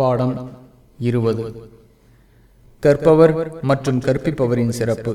பாடம் இருபது. கற்பவர் மற்றும் கற்பிப்பவரின் சிறப்பு.